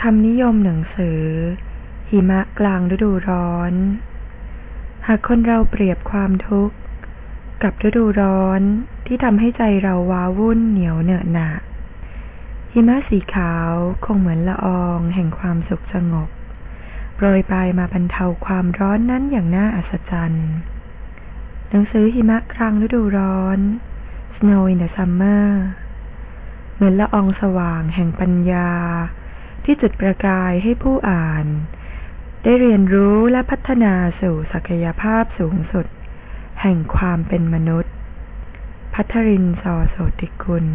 คำนิยมหนังสือ หิมะกลางฤดูร้อน หากคนเราเปรียบความทุกข์ กับฤดูร้อนที่ทำให้ใจเราว้าวุ่นเหนียวเหนอะหนะหิมะสีขาวคงเหมือนละอองแห่งความสุขสงบโปรยปลายมาบรรเทาความร้อนนั้นอย่างน่าอัศจรรย์ หนังสือหิมะกลางฤดูร้อน Snow in the Summer เหมือนละอองสว่างแห่งปัญญา ที่จุดประกายให้ผู้อ่าน ได้เรียนรู้และพัฒนาสู่ศักยภาพสูงสุด แห่งความเป็นมนุษย์ พัทรินสอโสติกุล